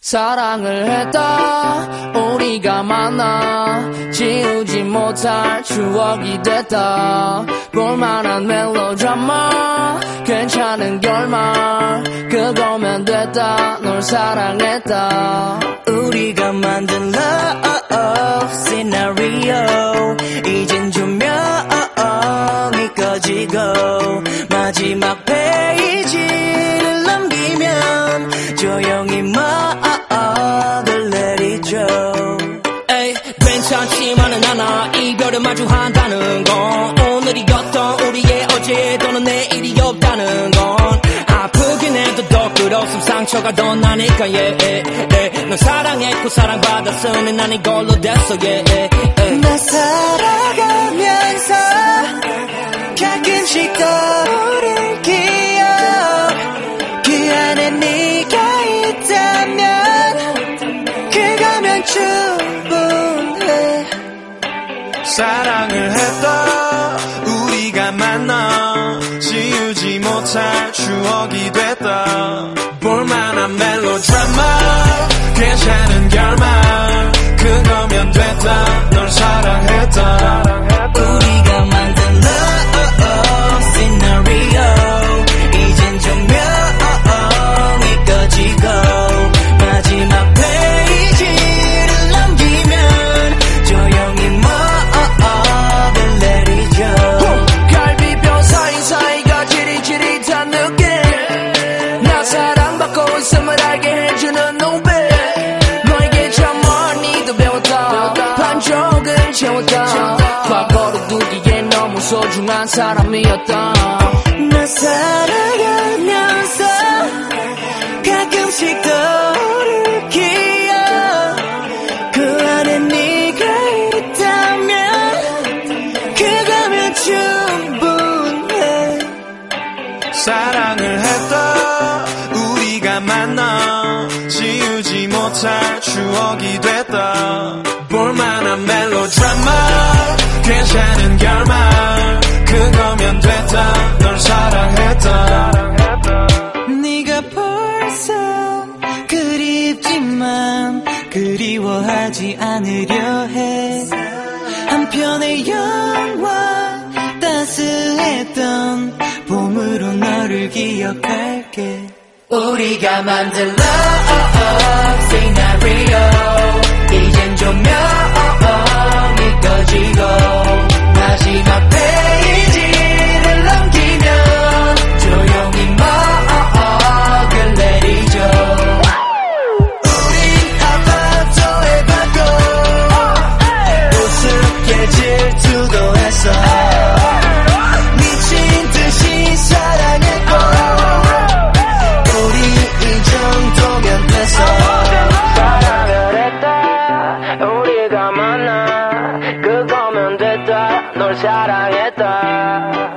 사랑을 했다. 우리가 만나 지우지 못할 추억이 됐다. 볼만한 멜로드라마 괜찮은 결말 그거면 됐다. 널 사랑했다. 우리가 만든 love 마주한다는 건 오늘이었던 우리의 어제 또는 내일이 없다는 건 아프긴 해도 더 끌었음 상처가 더 나니까 yeah, yeah, yeah. 넌 사랑했고 사랑받았으니 난 이걸로 됐어 yeah, yeah. 나 살아가면서 가끔씩 떠오른 기억 그 안에 네가 있다면 그거면 충분해 사랑을 했다 우리가 만나 지우지 못할 추억이 됐다 볼만한 멜로드라마 괜찮은 결말 소중한 사람이었다 나 살아가면서 가끔씩 떠오를 기억. 그 안에 네가 있다면 그거면 충분해. 사랑을 했다. 우리가 만나 지우지 못할 추억이 됐다 그리워하지 않으려 해. 한편의 영화 따스했던 봄으로 너를 기억할게. 우리가 만든 love scenario. 이젠 조명 우리가 만나 그거면 됐다. 널 사랑했다